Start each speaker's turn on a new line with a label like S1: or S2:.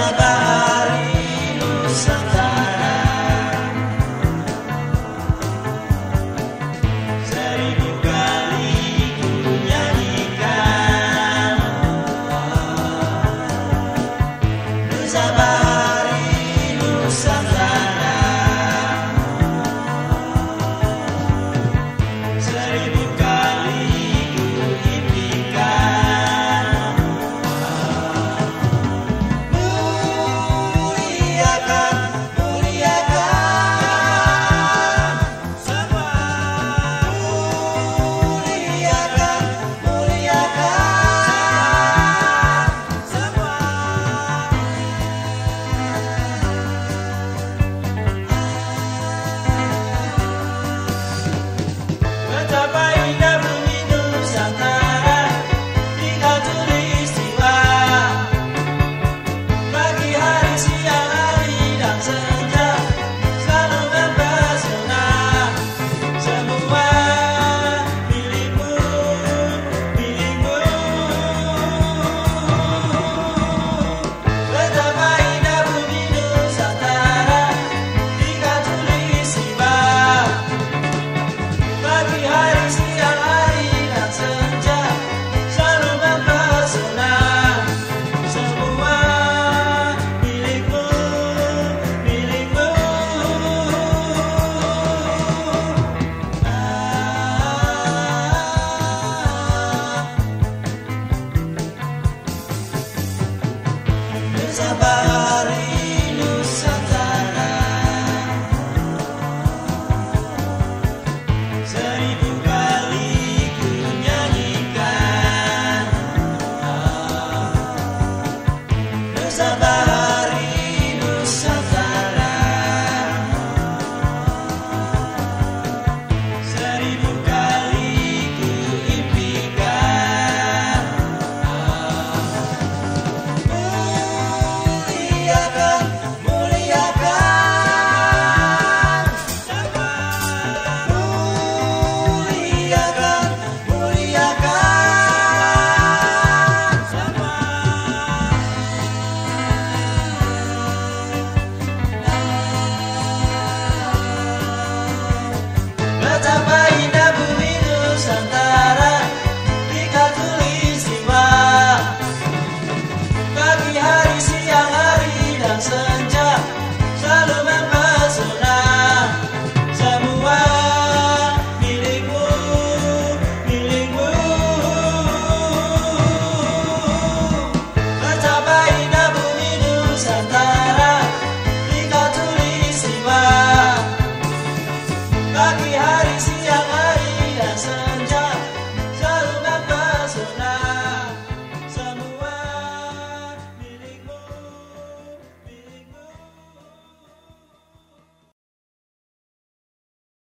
S1: sabah lives. Pagi hari